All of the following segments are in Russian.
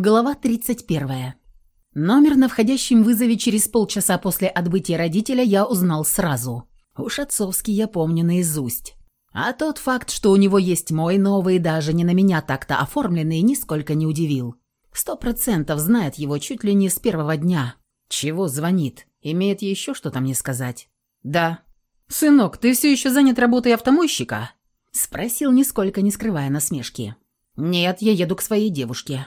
Глава 31. Номер на входящем вызове через полчаса после отбытия родителя я узнал сразу. Уж отцовский я помню наизусть. А тот факт, что у него есть мой новый, даже не на меня так-то оформленный, нисколько не удивил. Сто процентов знает его чуть ли не с первого дня. Чего звонит? Имеет еще что-то мне сказать? Да. «Сынок, ты все еще занят работой автомойщика?» Спросил, нисколько не скрывая насмешки. «Нет, я еду к своей девушке».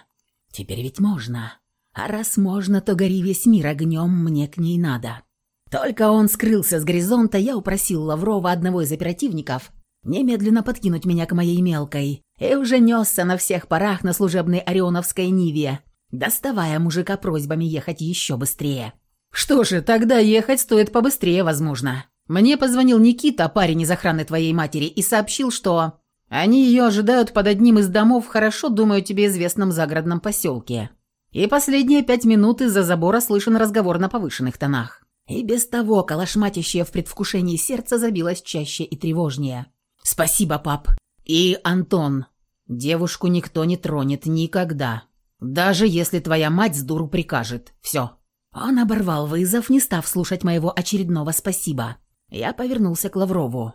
Теперь ведь можно. А раз можно, то гори весь мир огнем, мне к ней надо. Только он скрылся с горизонта, я упросил Лаврова, одного из оперативников, немедленно подкинуть меня к моей мелкой, и уже несся на всех парах на служебной Орионовской Ниве, доставая мужика просьбами ехать еще быстрее. «Что же, тогда ехать стоит побыстрее, возможно. Мне позвонил Никита, парень из охраны твоей матери, и сообщил, что они ее ожидают под одним из домов хорошо, думаю, тебе известном загородном поселке. И последние пять минут из-за забора слышен разговор на повышенных тонах. И без того калашматящее в предвкушении сердце забилось чаще и тревожнее. «Спасибо, пап. И, Антон, девушку никто не тронет никогда. Даже если твоя мать с дуру прикажет. Все». Он оборвал вызов, не став слушать моего очередного «спасибо». Я повернулся к Лаврову.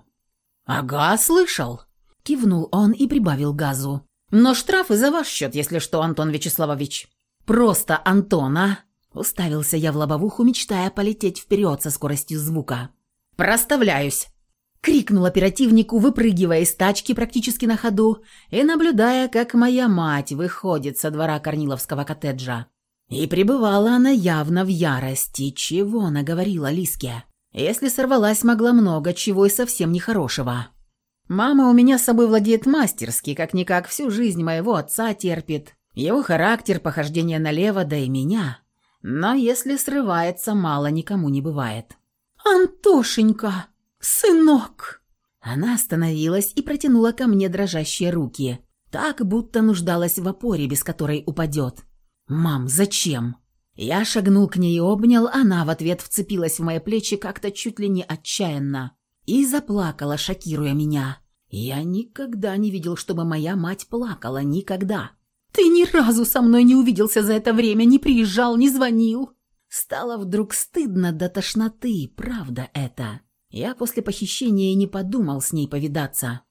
«Ага, слышал. Кивнул он и прибавил газу. «Но штрафы за ваш счет, если что, Антон Вячеславович». «Просто Антона!» Уставился я в лобовуху, мечтая полететь вперед со скоростью звука. «Проставляюсь!» Крикнул оперативнику, выпрыгивая из тачки практически на ходу и наблюдая, как моя мать выходит со двора Корниловского коттеджа. И пребывала она явно в ярости, чего наговорила Лиске. Если сорвалась, могла много чего и совсем нехорошего. Мама у меня с собой владеет мастерски, как-никак всю жизнь моего отца терпит. Его характер, похождение налево, да и меня. Но если срывается, мало никому не бывает. «Антошенька! Сынок!» Она остановилась и протянула ко мне дрожащие руки, так, будто нуждалась в опоре, без которой упадет. «Мам, зачем?» Я шагнул к ней и обнял, она в ответ вцепилась в мои плечи как-то чуть ли не отчаянно и заплакала, шокируя меня. Я никогда не видел, чтобы моя мать плакала, никогда. «Ты ни разу со мной не увиделся за это время, не приезжал, не звонил!» Стало вдруг стыдно до тошноты, правда это. Я после похищения и не подумал с ней повидаться.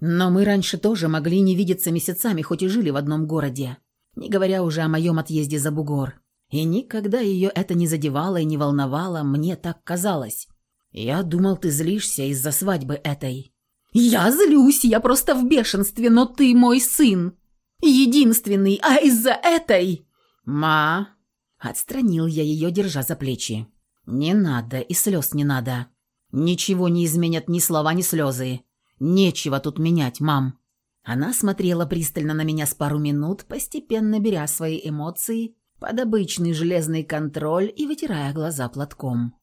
Но мы раньше тоже могли не видеться месяцами, хоть и жили в одном городе, не говоря уже о моем отъезде за бугор. И никогда ее это не задевало и не волновало, мне так казалось. «Я думал, ты злишься из-за свадьбы этой». «Я злюсь, я просто в бешенстве, но ты мой сын. Единственный, а из-за этой...» «Ма...» Отстранил я ее, держа за плечи. «Не надо, и слез не надо. Ничего не изменят ни слова, ни слезы. Нечего тут менять, мам». Она смотрела пристально на меня с пару минут, постепенно беря свои эмоции под обычный железный контроль и вытирая глаза платком.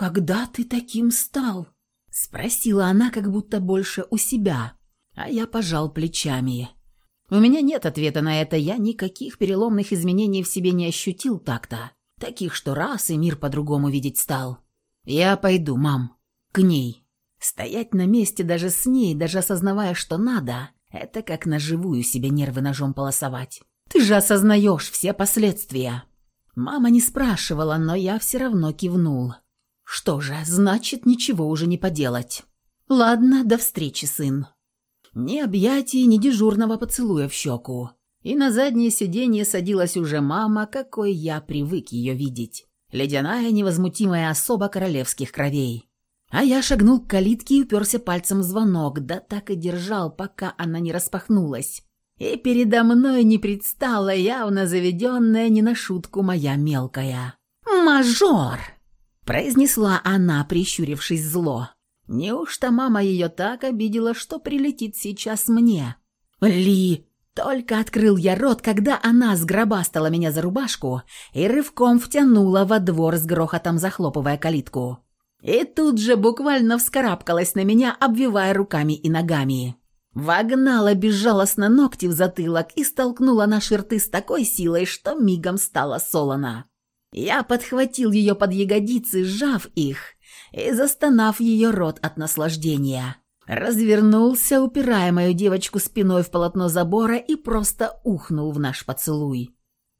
«Когда ты таким стал?» — спросила она, как будто больше у себя, а я пожал плечами. «У меня нет ответа на это, я никаких переломных изменений в себе не ощутил так-то, таких, что раз и мир по-другому видеть стал. Я пойду, мам, к ней. Стоять на месте даже с ней, даже осознавая, что надо, это как на живую себе нервы ножом полосовать. Ты же осознаешь все последствия». Мама не спрашивала, но я все равно кивнул. Что же, значит, ничего уже не поделать. Ладно, до встречи, сын. Ни объятий, ни дежурного поцелуя в щеку. И на заднее сиденье садилась уже мама, какой я привык ее видеть. Ледяная, невозмутимая особа королевских кровей. А я шагнул к калитке и уперся пальцем в звонок, да так и держал, пока она не распахнулась. И передо мной не предстала явно заведенная не на шутку моя мелкая. «Мажор!» Произнесла она, прищурившись зло. Неужто мама ее так обидела, что прилетит сейчас мне? Ли, только открыл я рот, когда она сгробастала меня за рубашку и рывком втянула во двор с грохотом захлопывая калитку. И тут же буквально вскарабкалась на меня, обвивая руками и ногами. Вогнала безжалостно ногти в затылок и столкнула наши рты с такой силой, что мигом стало солоно. Я подхватил ее под ягодицы, сжав их и застонав ее рот от наслаждения. Развернулся, упирая мою девочку спиной в полотно забора и просто ухнул в наш поцелуй.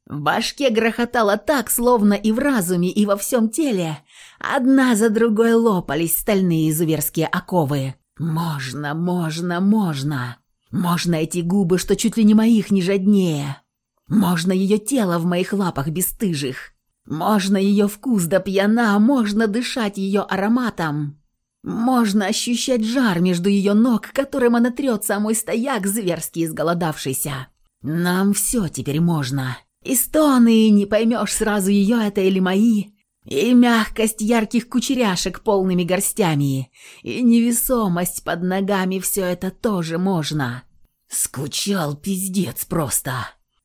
В башке грохотало так, словно и в разуме, и во всем теле. Одна за другой лопались стальные изуверские оковы. «Можно, можно, можно!» Можно эти губы, что чуть ли не моих, не жаднее. Можно ее тело в моих лапах бесстыжих. Можно ее вкус до пьяна, можно дышать ее ароматом. Можно ощущать жар между ее ног, которым она трется, а стояк зверски изголодавшийся. Нам все теперь можно. И стоны, не поймешь сразу ее это или мои. И мягкость ярких кучеряшек полными горстями, и невесомость под ногами все это тоже можно. Скучал пиздец просто.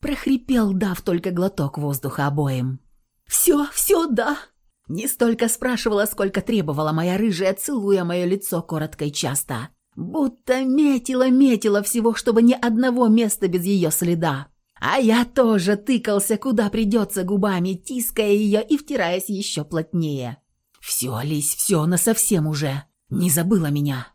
Прохрипел, дав только глоток воздуха обоим. «Все, все, да!» Не столько спрашивала, сколько требовала моя рыжая, целуя мое лицо коротко и часто. Будто метила-метила всего, чтобы ни одного места без ее следа. А я тоже тыкался, куда придется губами, тиская ее и втираясь еще плотнее. «Все, Ались, все, насовсем уже. Не забыла меня».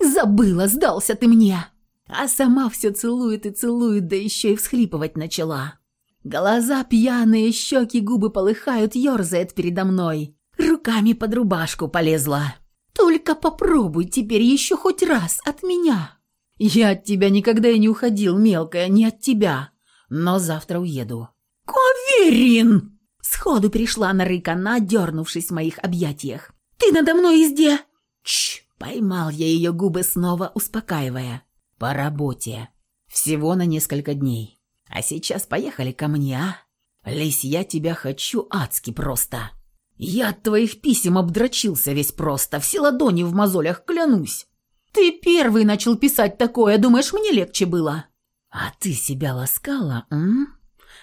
«Забыла, сдался ты мне!» А сама все целует и целует, да еще и всхлипывать начала. Глаза пьяные, щеки, губы полыхают, ерзает передо мной. Руками под рубашку полезла. «Только попробуй теперь еще хоть раз от меня!» «Я от тебя никогда и не уходил, мелкая, не от тебя!» но завтра уеду». «Каверин!» Сходу перешла на рык она, дернувшись в моих объятиях. «Ты надо мной изде...» Чш! Поймал я ее губы снова, успокаивая. «По работе. Всего на несколько дней. А сейчас поехали ко мне, а? Лись, я тебя хочу адски просто. Я от твоих писем обдрочился весь просто, все ладони в мозолях, клянусь. Ты первый начал писать такое, думаешь, мне легче было?» «А ты себя ласкала, м?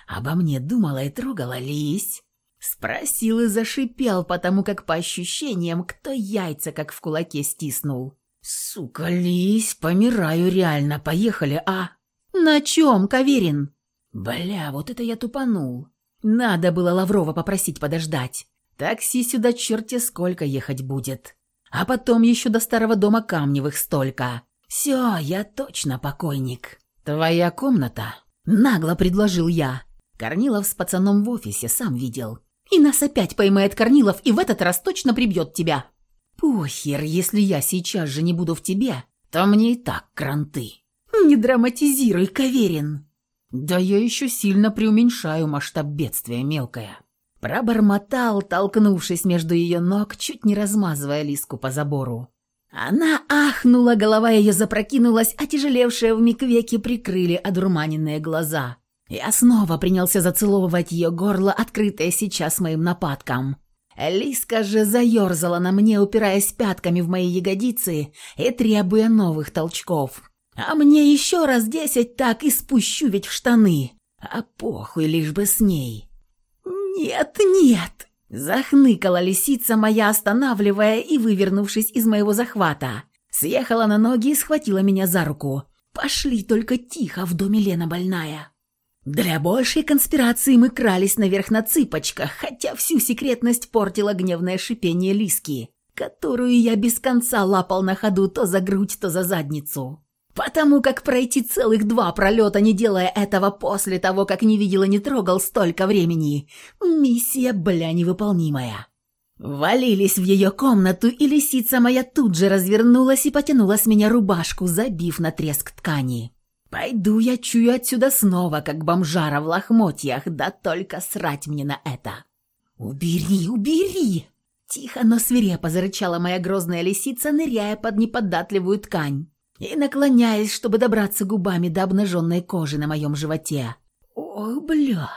Обо мне думала и трогала лись?» Спросил и зашипел, потому как по ощущениям, кто яйца как в кулаке стиснул. «Сука, лись, помираю реально, поехали, а?» «На чем, Каверин?» «Бля, вот это я тупанул. Надо было Лаврова попросить подождать. Такси сюда черти сколько ехать будет. А потом еще до старого дома Камневых столько. Все, я точно покойник». «Твоя комната?» – нагло предложил я. Корнилов с пацаном в офисе, сам видел. «И нас опять поймает Корнилов, и в этот раз точно прибьет тебя». «Похер, если я сейчас же не буду в тебе, то мне и так кранты». «Не драматизируй, Каверин». «Да я еще сильно преуменьшаю масштаб бедствия, мелкая». Пробормотал, толкнувшись между ее ног, чуть не размазывая лиску по забору. Она ахнула, голова ее запрокинулась, а тяжелевшие вмиг веки прикрыли одурманенные глаза. Я снова принялся зацеловывать ее горло, открытое сейчас моим нападком. Лиска же заерзала на мне, упираясь пятками в мои ягодицы и требуя новых толчков. А мне еще раз десять так и спущу ведь в штаны. А похуй, лишь бы с ней. «Нет, нет!» Захныкала лисица моя, останавливая и вывернувшись из моего захвата. Съехала на ноги и схватила меня за руку. «Пошли только тихо, в доме Лена больная». Для большей конспирации мы крались наверх на цыпочках, хотя всю секретность портило гневное шипение Лиски, которую я без конца лапал на ходу то за грудь, то за задницу. Потому как пройти целых два пролета, не делая этого после того, как не видел и не трогал столько времени, миссия, бля, невыполнимая. Валились в ее комнату, и лисица моя тут же развернулась и потянула с меня рубашку, забив на треск ткани. Пойду я чую отсюда снова, как бомжара в лохмотьях, да только срать мне на это. «Убери, убери!» Тихо, но свирепо зарычала моя грозная лисица, ныряя под неподатливую ткань и наклоняясь, чтобы добраться губами до обнаженной кожи на моем животе. «Ох, бля!»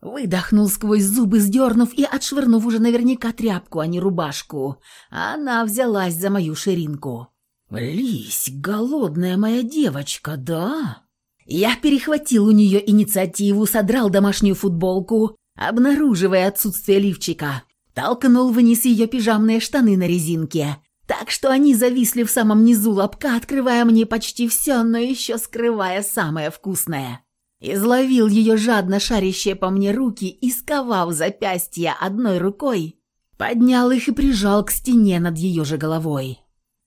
Выдохнул сквозь зубы, сдернув и отшвырнув уже наверняка тряпку, а не рубашку. Она взялась за мою ширинку. «Лись, голодная моя девочка, да?» Я перехватил у нее инициативу, содрал домашнюю футболку, обнаруживая отсутствие лифчика. Толкнул вниз ее пижамные штаны на резинке так что они зависли в самом низу лобка, открывая мне почти все, но еще скрывая самое вкусное. Изловил ее жадно шарящие по мне руки и, сковав запястья одной рукой, поднял их и прижал к стене над ее же головой.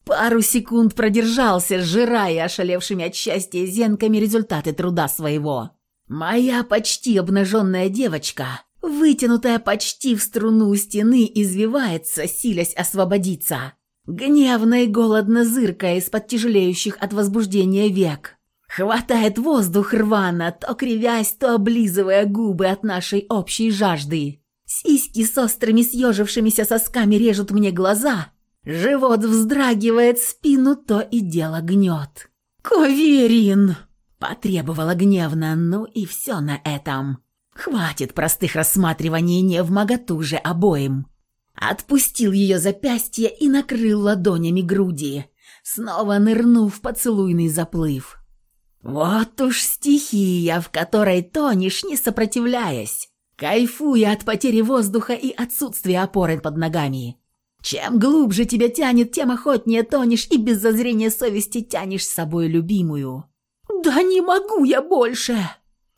Пару секунд продержался, сжирая ошалевшими от счастья зенками результаты труда своего. Моя почти обнаженная девочка, вытянутая почти в струну стены, извивается, силясь освободиться. Гневно и голодно зыркая из-под тяжелеющих от возбуждения век. Хватает воздух рвано, то кривясь, то облизывая губы от нашей общей жажды. Сиськи с острыми съежившимися сосками режут мне глаза. Живот вздрагивает, спину то и дело гнет. «Коверин!» – потребовала гневно, ну и все на этом. Хватит простых рассматриваний не в моготу же обоим. Отпустил ее запястье и накрыл ладонями груди, снова нырнув в поцелуйный заплыв. Вот уж стихия, в которой тонешь, не сопротивляясь, кайфуя от потери воздуха и отсутствия опоры под ногами. Чем глубже тебя тянет, тем охотнее тонешь и без зазрения совести тянешь с собой любимую. «Да не могу я больше!»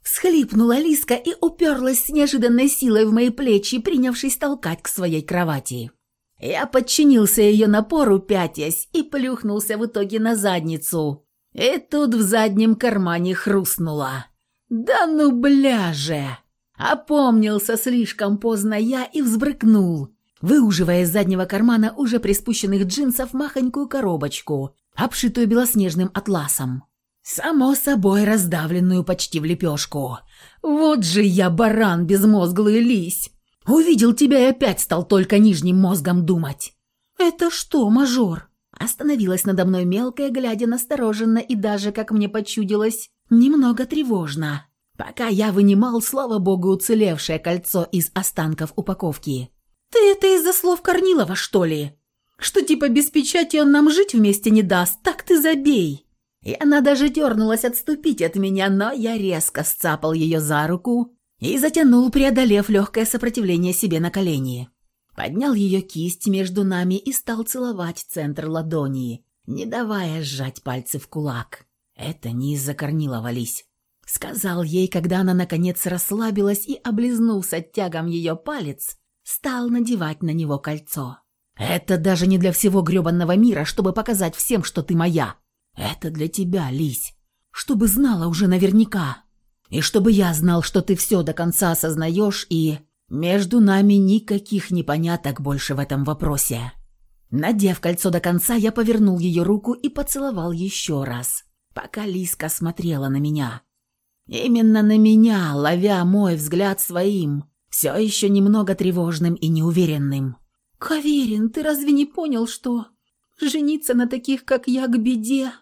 Схлипнула Лиска и уперлась с неожиданной силой в мои плечи, принявшись толкать к своей кровати. Я подчинился ее напору, пятясь, и плюхнулся в итоге на задницу. И тут в заднем кармане хрустнуло. «Да ну бляже!» Опомнился слишком поздно я и взбрыкнул, выуживая из заднего кармана уже приспущенных джинсов махонькую коробочку, обшитую белоснежным атласом. Само собой, раздавленную почти в лепешку. Вот же я, баран безмозглый лись. Увидел тебя и опять стал только нижним мозгом думать. «Это что, мажор?» Остановилась надо мной мелкая, глядя настороженно и даже, как мне почудилось, немного тревожно. Пока я вынимал, слава богу, уцелевшее кольцо из останков упаковки. «Ты это из-за слов Корнилова, что ли? Что типа без печати он нам жить вместе не даст, так ты забей!» И она даже дернулась отступить от меня, но я резко сцапал ее за руку и затянул, преодолев легкое сопротивление себе на колени. Поднял ее кисть между нами и стал целовать центр ладони, не давая сжать пальцы в кулак. Это не из-за Корнилова, Лись. Сказал ей, когда она наконец расслабилась и, облизнулся тягом ее палец, стал надевать на него кольцо. «Это даже не для всего гребанного мира, чтобы показать всем, что ты моя. Это для тебя, Лись, чтобы знала уже наверняка. И чтобы я знал, что ты все до конца осознаешь и... Между нами никаких непоняток больше в этом вопросе. Надев кольцо до конца, я повернул ее руку и поцеловал еще раз, пока Лиска смотрела на меня. Именно на меня, ловя мой взгляд своим, все еще немного тревожным и неуверенным. «Каверин, ты разве не понял, что жениться на таких, как я, к беде?»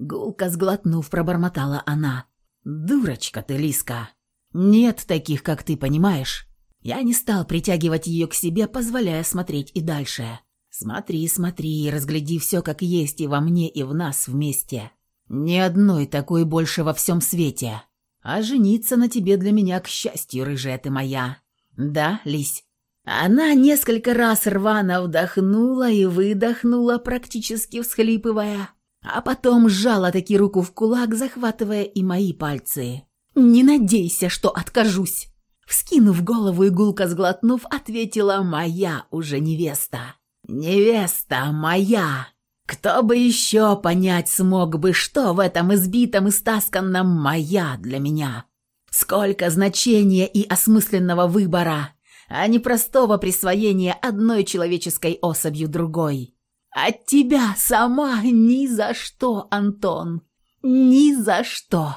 Гулко сглотнув, пробормотала она. «Дурочка ты, Лиска. Нет таких, как ты, понимаешь?» Я не стал притягивать ее к себе, позволяя смотреть и дальше. «Смотри, смотри, разгляди все как есть и во мне, и в нас вместе. Ни одной такой больше во всем свете. А жениться на тебе для меня, к счастью, рыжая ты моя. Да, Лись?» Она несколько раз рвано вдохнула и выдохнула, практически всхлипывая а потом сжала таки руку в кулак, захватывая и мои пальцы. «Не надейся, что откажусь!» Вскинув голову и гулко сглотнув, ответила моя уже невеста. «Невеста моя!» Кто бы еще понять смог бы, что в этом избитом и стасканном «моя» для меня? Сколько значения и осмысленного выбора, а не простого присвоения одной человеческой особью другой. От тебя сама ни за что, Антон. Ни за что.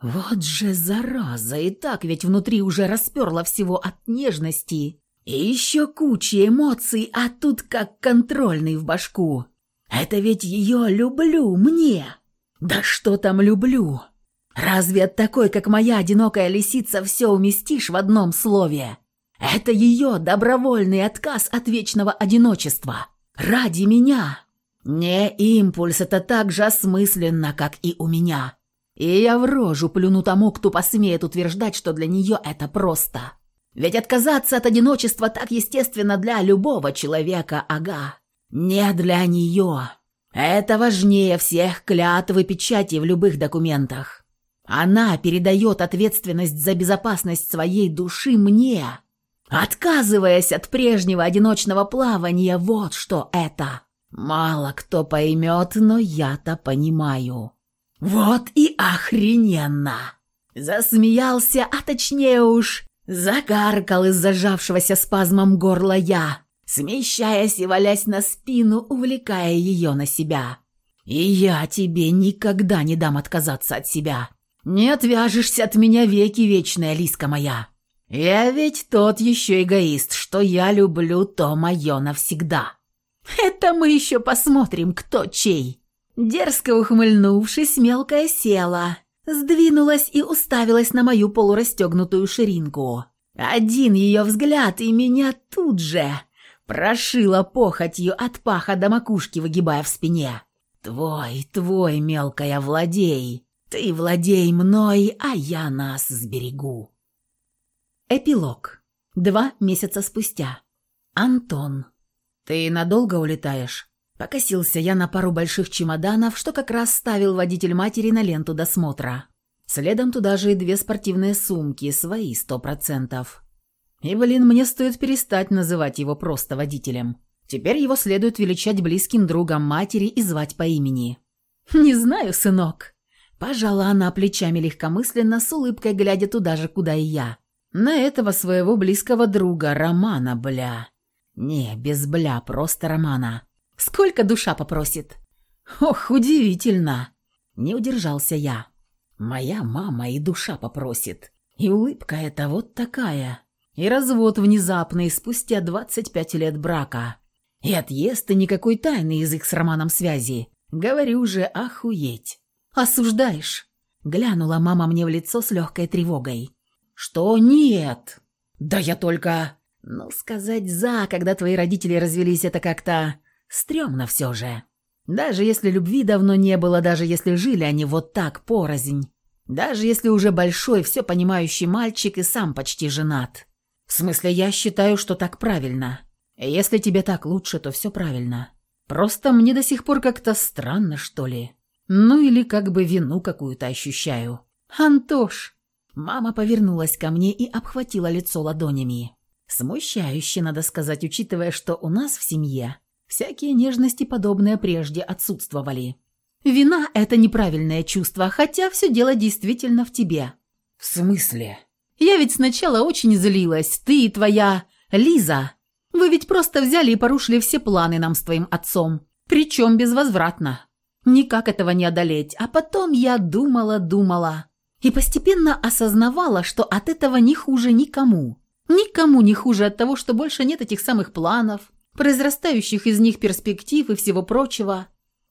Вот же зараза, и так ведь внутри уже расперла всего от нежности. И еще куча эмоций, а тут как контрольный в башку. Это ведь ее люблю мне. Да что там люблю? Разве от такой, как моя одинокая лисица, все уместишь в одном слове? Это ее добровольный отказ от вечного одиночества. Ради меня. Не импульс, это так же осмысленно, как и у меня. И я в рожу плюну тому, кто посмеет утверждать, что для нее это просто. Ведь отказаться от одиночества так естественно для любого человека, ага. Не для нее. Это важнее всех клятв и печати в любых документах. Она передает ответственность за безопасность своей души мне, Отказываясь от прежнего одиночного плавания, вот что это. Мало кто поймет, но я-то понимаю. Вот и охрененно. Засмеялся, а точнее уж, закаркал из зажавшегося спазмом горла я, смещаясь и валясь на спину, увлекая ее на себя. «И я тебе никогда не дам отказаться от себя. Не отвяжешься от меня веки вечная, Лиска моя. Я ведь тот еще эгоист, что я люблю то мое навсегда». «Это мы еще посмотрим, кто чей». Дерзко ухмыльнувшись, мелкая села, сдвинулась и уставилась на мою полурастегнутую ширинку. Один ее взгляд, и меня тут же прошила похотью от паха до макушки, выгибая в спине. «Твой, твой, мелкая, владей! Ты владей мной, а я нас сберегу!» Эпилог. Два месяца спустя. Антон. «Ты надолго улетаешь?» Покосился я на пару больших чемоданов, что как раз ставил водитель матери на ленту досмотра. Следом туда же и две спортивные сумки, свои сто процентов. И, блин, мне стоит перестать называть его просто водителем. Теперь его следует величать близким другом матери и звать по имени. «Не знаю, сынок». Пожала она плечами легкомысленно, с улыбкой глядя туда же, куда и я. На этого своего близкого друга, Романа, бля. Не, без бля, просто Романа. Сколько душа попросит?» «Ох, удивительно!» Не удержался я. «Моя мама и душа попросит. И улыбка эта вот такая. И развод внезапный спустя 25 лет брака. И отъезд, и никакой тайны из их с Романом связи. Говорю же, охуеть!» «Осуждаешь?» Глянула мама мне в лицо с легкой тревогой. «Что нет?» «Да я только...» «Ну, сказать «за», когда твои родители развелись, это как-то...» Стремно все же. Даже если любви давно не было, даже если жили они вот так, порознь. Даже если уже большой, все понимающий мальчик и сам почти женат. В смысле, я считаю, что так правильно. Если тебе так лучше, то все правильно. Просто мне до сих пор как-то странно, что ли. Ну или как бы вину какую-то ощущаю. «Антош!» Мама повернулась ко мне и обхватила лицо ладонями. Смущающе, надо сказать, учитывая, что у нас в семье Всякие нежности подобные прежде отсутствовали. Вина – это неправильное чувство, хотя все дело действительно в тебе. В смысле? Я ведь сначала очень злилась. Ты и твоя Лиза. Вы ведь просто взяли и порушили все планы нам с твоим отцом. Причем безвозвратно. Никак этого не одолеть. А потом я думала, думала. И постепенно осознавала, что от этого не хуже никому. Никому не хуже от того, что больше нет этих самых планов, произрастающих из них перспектив и всего прочего.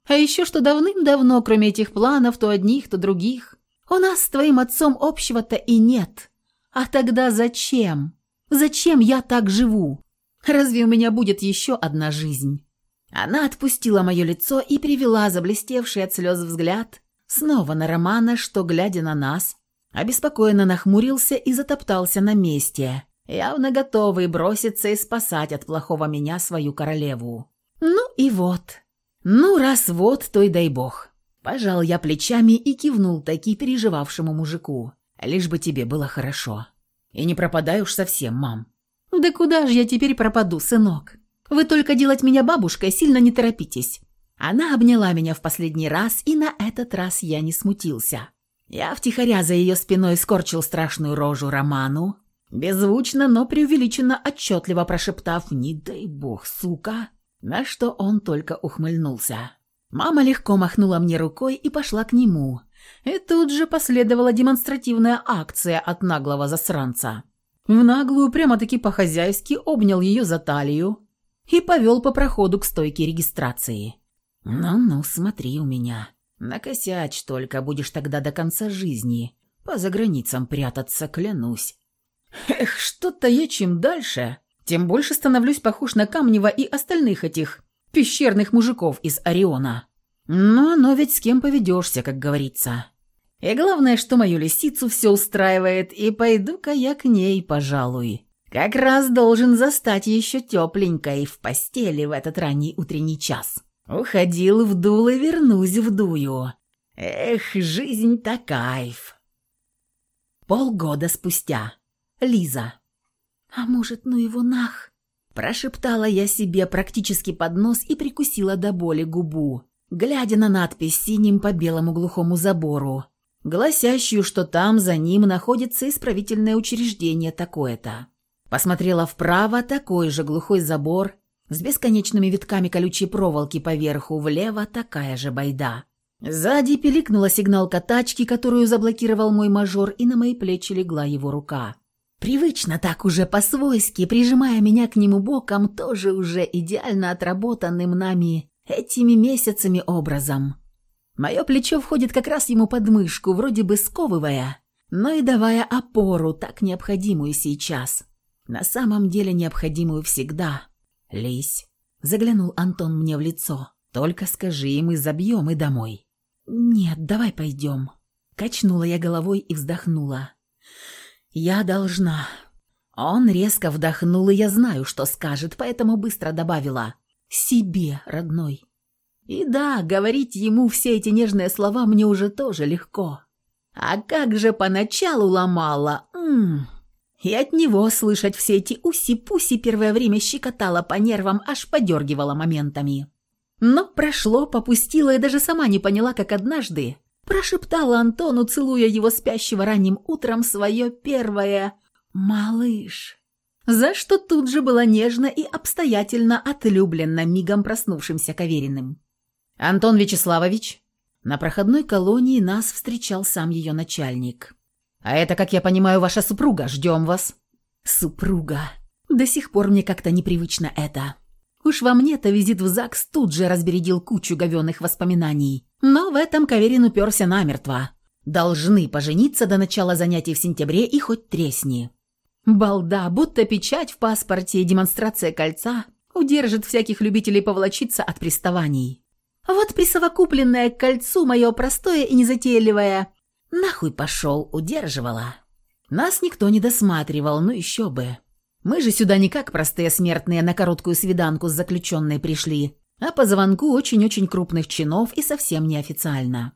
А еще что давным-давно, кроме этих планов, то одних, то других, у нас с твоим отцом общего-то и нет. А тогда зачем? Зачем я так живу? Разве у меня будет еще одна жизнь?» Она отпустила мое лицо и привела заблестевший от слез взгляд снова на Романа, что, глядя на нас, обеспокоенно нахмурился и затоптался на месте, явно готовый броситься и спасать от плохого меня свою королеву. Ну и вот. Ну, раз вот, то и дай бог. Пожал я плечами и кивнул таки переживавшему мужику. Лишь бы тебе было хорошо. И не пропадай уж совсем, мам. Да куда же я теперь пропаду, сынок? Вы только делать меня бабушкой сильно не торопитесь. Она обняла меня в последний раз, и на этот раз я не смутился. Я втихаря за ее спиной скорчил страшную рожу Роману, беззвучно, но преувеличенно отчетливо прошептав «Не дай бог, сука!», на что он только ухмыльнулся. Мама легко махнула мне рукой и пошла к нему. И тут же последовала демонстративная акция от наглого засранца. В наглую прямо-таки по-хозяйски обнял ее за талию и повел по проходу к стойке регистрации. «Ну-ну, смотри у меня. Накосячь только, будешь тогда до конца жизни. По заграницам прятаться, клянусь. Эх, что-то я чем дальше, тем больше становлюсь похож на Камнева и остальных этих пещерных мужиков из Ориона. Но, но ведь с кем поведешься, как говорится. И главное, что мою лисицу все устраивает, и пойду-ка я к ней, пожалуй. Как раз должен застать еще тепленькой в постели в этот ранний утренний час. Уходил в дул и вернусь в дую. Эх, жизнь-то кайф. Полгода спустя. Лиза. «А может, ну его нах?» Прошептала я себе практически под нос и прикусила до боли губу, глядя на надпись синим по белому глухому забору. гласящую, что там за ним находится исправительное учреждение такое-то. Посмотрела вправо, такой же глухой забор с бесконечными витками колючей проволоки поверху, влево такая же байда. Сзади пиликнула сигналка тачки, которую заблокировал мой мажор, и на мои плечи легла его рука. Привычно так уже по-свойски, прижимая меня к нему боком, тоже уже идеально отработанным нами этими месяцами образом. Мое плечо входит как раз ему под мышку, вроде бы сковывая, но и давая опору, так необходимую сейчас. На самом деле необходимую всегда. «Лись», — заглянул Антон мне в лицо, — «только скажи, и мы забьем и домой». «Нет, давай пойдем». Качнула я головой и вздохнула. «Я должна». Он резко вдохнул, и я знаю, что скажет, поэтому быстро добавила. «Себе, родной». И да, говорить ему все эти нежные слова мне уже тоже легко. А как же поначалу ломала, Ммм. И от него слышать все эти уси-пуси первое время щекотало по нервам, аж подергивало моментами. Но прошло, попустила и даже сама не поняла, как однажды прошептала Антону, целуя его спящего ранним утром, свое первое «малыш» за что тут же была нежно и обстоятельно отлюблена мигом проснувшимся Кавериным. «Антон Вячеславович?» На проходной колонии нас встречал сам ее начальник. «А это, как я понимаю, ваша супруга. Ждем вас». «Супруга. До сих пор мне как-то непривычно это. Уж во мне-то визит в ЗАГС тут же разбередил кучу говенных воспоминаний. Но в этом Каверин уперся намертво. Должны пожениться до начала занятий в сентябре и хоть тресни». Балда, будто печать в паспорте и демонстрация кольца удержит всяких любителей поволочиться от приставаний. Вот присовокупленное к кольцу мое простое и незатейливое «нахуй пошел» удерживала. Нас никто не досматривал, ну еще бы. Мы же сюда не как простые смертные на короткую свиданку с заключенной пришли, а по звонку очень-очень крупных чинов и совсем неофициально.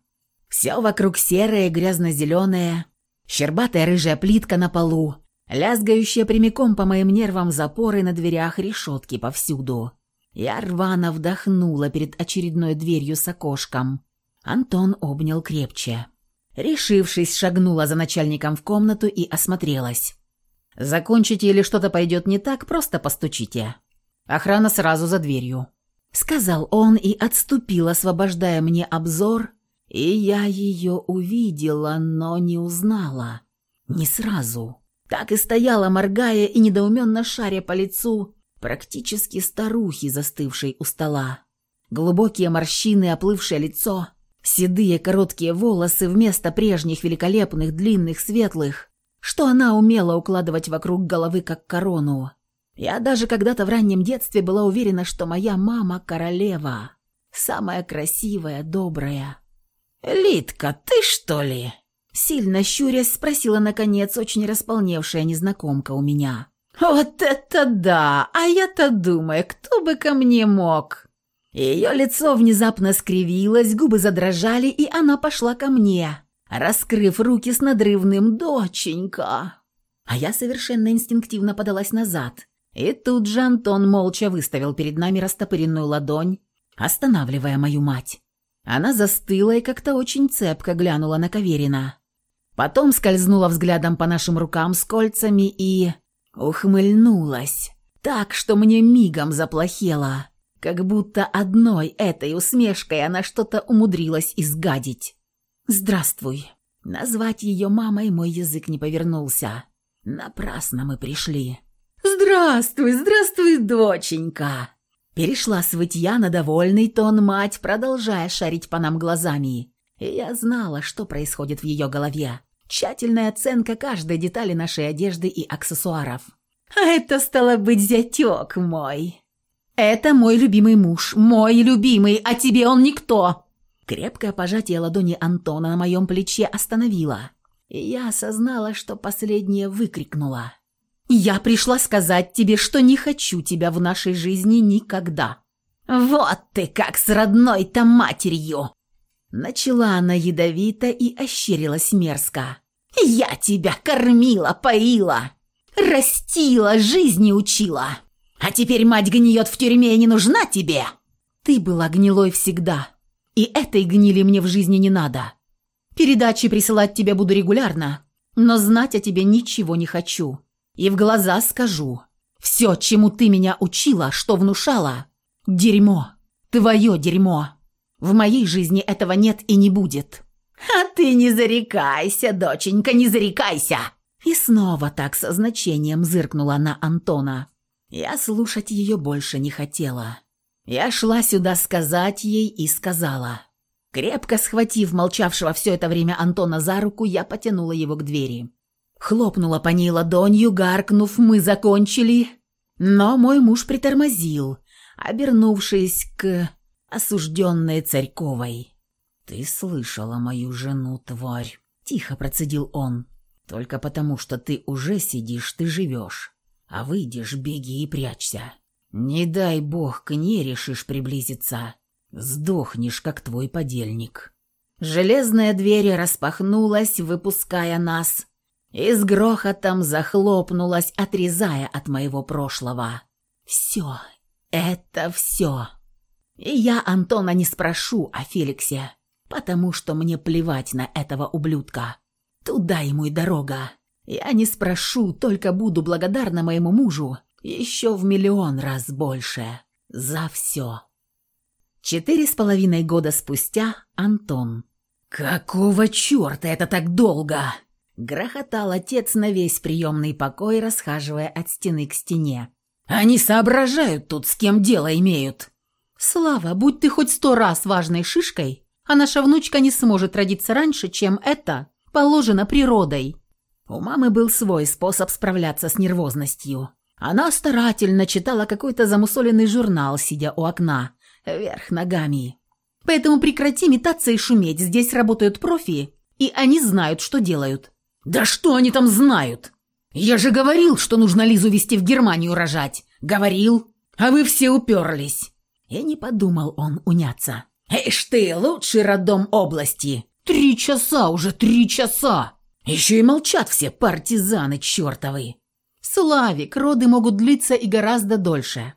Все вокруг серое, грязно-зеленое, щербатая рыжая плитка на полу, лязгающая прямиком по моим нервам запоры на дверях решетки повсюду. Я рвано вдохнула перед очередной дверью с окошком. Антон обнял крепче. Решившись, шагнула за начальником в комнату и осмотрелась. «Закончите или что-то пойдет не так, просто постучите. Охрана сразу за дверью», — сказал он и отступил, освобождая мне обзор, и я ее увидела, но не узнала. Не сразу. Так и стояла, моргая и недоуменно шаря по лицу, практически старухи, застывшей у стола. Глубокие морщины, оплывшее лицо, седые короткие волосы вместо прежних великолепных длинных светлых, что она умела укладывать вокруг головы как корону. Я даже когда-то в раннем детстве была уверена, что моя мама королева, самая красивая, добрая. «Литка, ты что ли?» Сильно щурясь спросила, наконец, очень располневшая незнакомка у меня. «Вот это да! А я-то думаю, кто бы ко мне мог?» Ее лицо внезапно скривилось, губы задрожали, и она пошла ко мне, раскрыв руки с надрывным «доченька». А я совершенно инстинктивно подалась назад. И тут же Антон молча выставил перед нами растопыренную ладонь, останавливая мою мать. Она застыла и как-то очень цепко глянула на Каверина. Потом скользнула взглядом по нашим рукам с кольцами и... Ухмыльнулась. Так, что мне мигом заплохело. Как будто одной этой усмешкой она что-то умудрилась изгадить. «Здравствуй». Назвать ее мамой мой язык не повернулся. Напрасно мы пришли. «Здравствуй, здравствуй, доченька!» Перешла с вытья на довольный тон мать, продолжая шарить по нам глазами. Я знала, что происходит в ее голове. Тщательная оценка каждой детали нашей одежды и аксессуаров. «А это стало быть зятек мой!» «Это мой любимый муж, мой любимый, а тебе он никто!» Крепкое пожатие ладони Антона на моем плече остановило. И я осознала, что последнее выкрикнула. «Я пришла сказать тебе, что не хочу тебя в нашей жизни никогда!» «Вот ты как с родной-то матерью!» Начала она ядовито и ощерилась мерзко. «Я тебя кормила, поила, растила, жизни учила. А теперь мать гниет в тюрьме и не нужна тебе!» «Ты была гнилой всегда, и этой гнили мне в жизни не надо. Передачи присылать тебе буду регулярно, но знать о тебе ничего не хочу. И в глаза скажу. Все, чему ты меня учила, что внушала – дерьмо. Твое дерьмо. В моей жизни этого нет и не будет». «А ты не зарекайся, доченька, не зарекайся!» И снова так со значением зыркнула на Антона. Я слушать ее больше не хотела. Я шла сюда сказать ей и сказала. Крепко схватив молчавшего все это время Антона за руку, я потянула его к двери. Хлопнула по ней ладонью, гаркнув «Мы закончили!» Но мой муж притормозил, обернувшись к осужденной Царьковой. «Ты слышала мою жену, тварь!» – тихо процедил он. «Только потому, что ты уже сидишь, ты живешь. А выйдешь, беги и прячься. Не дай бог к ней решишь приблизиться. Сдохнешь, как твой подельник». Железная дверь распахнулась, выпуская нас, и с грохотом захлопнулась, отрезая от моего прошлого. «Все, это все!» И я Антона не спрошу о Феликсе потому что мне плевать на этого ублюдка. Туда ему и дорога. Я не спрошу, только буду благодарна моему мужу еще в миллион раз больше. За все. Четыре с половиной года спустя Антон. «Какого черта это так долго?» Грохотал отец на весь приемный покой, расхаживая от стены к стене. «Они соображают тут, с кем дело имеют». «Слава, будь ты хоть сто раз важной шишкой, а наша внучка не сможет родиться раньше, чем это положено природой. У мамы был свой способ справляться с нервозностью. Она старательно читала какой-то замусоленный журнал, сидя у окна, вверх ногами. Поэтому прекрати метаться и шуметь, здесь работают профи, и они знают, что делают. «Да что они там знают? Я же говорил, что нужно Лизу везти в Германию рожать. Говорил, а вы все уперлись». И не подумал он уняться. «Эйш ты, лучший роддом области! Три часа уже, три часа! Еще и молчат все партизаны чертовы!» «Славик, роды могут длиться и гораздо дольше.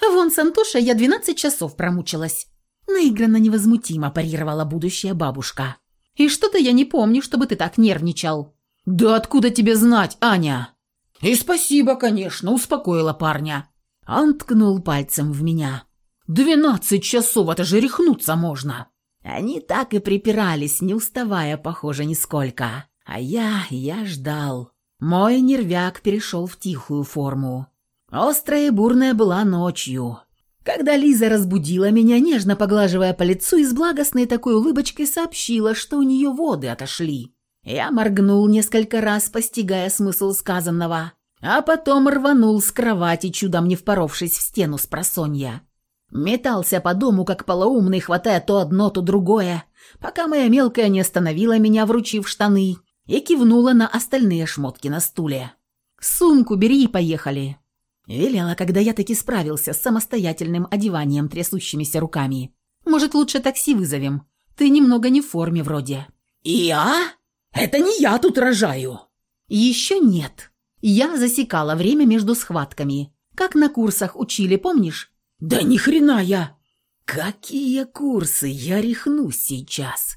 Вон с Антошей я двенадцать часов промучилась». Наигранно невозмутимо парировала будущая бабушка. «И что-то я не помню, чтобы ты так нервничал». «Да откуда тебе знать, Аня?» «И спасибо, конечно, успокоила парня». Он ткнул пальцем в меня. «Двенадцать часов, это же рехнуться можно!» Они так и припирались, не уставая, похоже, нисколько. А я, я ждал. Мой нервяк перешел в тихую форму. Острая и бурная была ночью. Когда Лиза разбудила меня, нежно поглаживая по лицу и с благостной такой улыбочкой сообщила, что у нее воды отошли. Я моргнул несколько раз, постигая смысл сказанного, а потом рванул с кровати, чудом не впоровшись в стену с просонья. Метался по дому, как полоумный, хватая то одно, то другое, пока моя мелкая не остановила меня, вручив штаны, и кивнула на остальные шмотки на стуле. «Сумку бери и поехали». Велела, когда я таки справился с самостоятельным одеванием трясущимися руками. «Может, лучше такси вызовем? Ты немного не в форме вроде». «Я? Это не я тут рожаю!» «Еще нет. Я засекала время между схватками. Как на курсах учили, помнишь? Да ни хрена я. Какие курсы? Я рехнусь сейчас.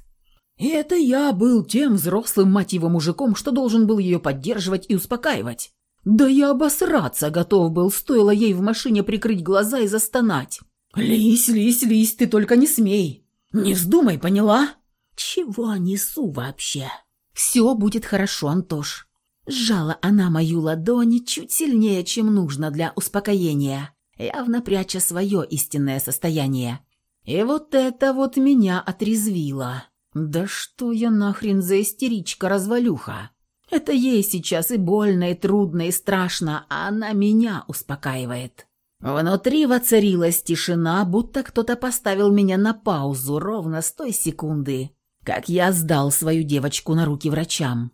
И это я был тем взрослым, его, мужиком, что должен был ее поддерживать и успокаивать. Да я обосраться готов был, стоило ей в машине прикрыть глаза и застонать. «Лись, лись, лись, ты только не смей! Не вздумай, поняла?» «Чего несу вообще?» «Все будет хорошо, Антош». Сжала она мою ладонь чуть сильнее, чем нужно для успокоения явно пряча свое истинное состояние. И вот это вот меня отрезвило. Да что я нахрен за истеричка-развалюха? Это ей сейчас и больно, и трудно, и страшно, а она меня успокаивает. Внутри воцарилась тишина, будто кто-то поставил меня на паузу ровно с той секунды, как я сдал свою девочку на руки врачам.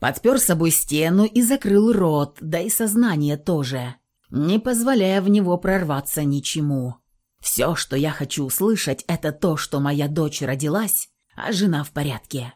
Подпер с собой стену и закрыл рот, да и сознание тоже не позволяя в него прорваться ничему. Все, что я хочу услышать, это то, что моя дочь родилась, а жена в порядке.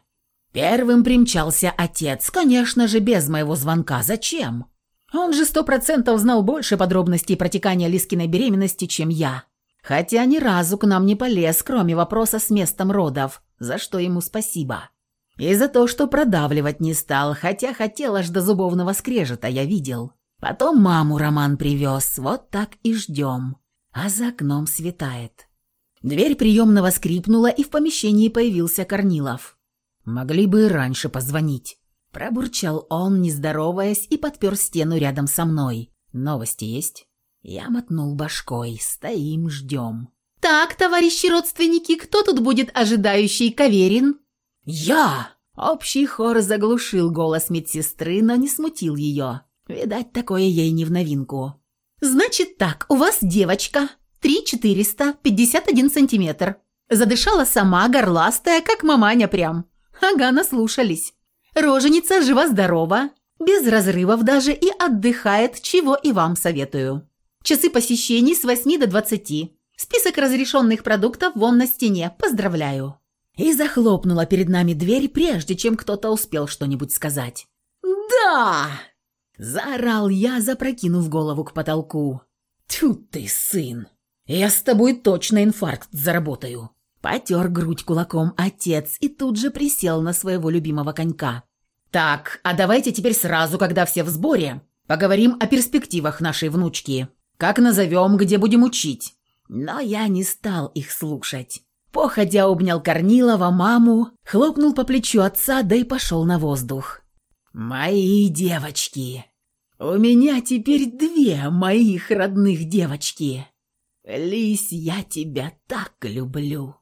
Первым примчался отец, конечно же, без моего звонка. Зачем? Он же сто процентов знал больше подробностей протекания Лискиной беременности, чем я. Хотя ни разу к нам не полез, кроме вопроса с местом родов, за что ему спасибо. И за то, что продавливать не стал, хотя хотел аж до зубовного скрежета, я видел. Потом маму Роман привез, вот так и ждем. А за окном светает. Дверь приемного скрипнула, и в помещении появился Корнилов. «Могли бы и раньше позвонить». Пробурчал он, не здороваясь, и подпер стену рядом со мной. «Новости есть?» Я мотнул башкой. «Стоим, ждем». «Так, товарищи родственники, кто тут будет ожидающий Каверин?» «Я!» Общий хор заглушил голос медсестры, но не смутил ее. Видать, такое ей не в новинку. «Значит так, у вас девочка, 3 51 сантиметр. Задышала сама, горластая, как маманя прям. Ага, наслушались. Роженица жива-здорова, без разрывов даже и отдыхает, чего и вам советую. Часы посещений с 8 до 20. Список разрешенных продуктов вон на стене. Поздравляю и захлопнула перед нами дверь, прежде чем кто-то успел что-нибудь сказать. «Да!» – заорал я, запрокинув голову к потолку. «Тьфу ты, сын! Я с тобой точно инфаркт заработаю!» Потер грудь кулаком отец и тут же присел на своего любимого конька. «Так, а давайте теперь сразу, когда все в сборе, поговорим о перспективах нашей внучки. Как назовем, где будем учить?» Но я не стал их слушать. Походя обнял Корнилова, маму, хлопнул по плечу отца, да и пошел на воздух. «Мои девочки! У меня теперь две моих родных девочки! Лись, я тебя так люблю!»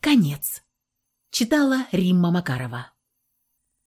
Конец. Читала Римма Макарова.